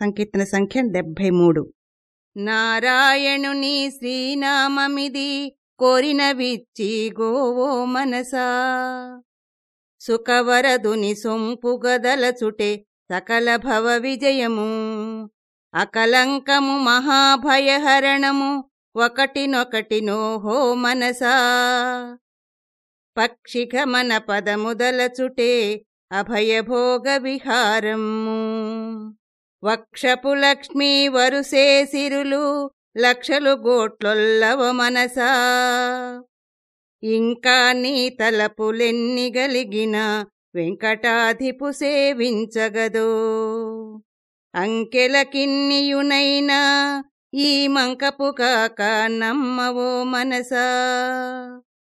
సంకీర్తన సంఖ్య డెబ్భై మూడు. నారాయణుని శ్రీనామమిది కోరినవిచ్చి గోవో మనసా. సుఖవరదుని సొంపు గదలచుటే సకల భవ విజయము. అకలంకము మహాభయహరణము ఒకటినొకటినో హో మనసా. పక్షిగమన పదముదలచుటే అభయభోగ విహారము. వక్షపు లక్ష్మీ వరుసే సిరులు లక్షలు గోట్లొల్లవ మనసా. ఇంకా నీ తలపులెన్ని గలిగిన వెంకటాధిపు సేవించగదో. అంకెల కిన్నియునైనా ఈ మంకపు కాక నమ్మవో మనసా.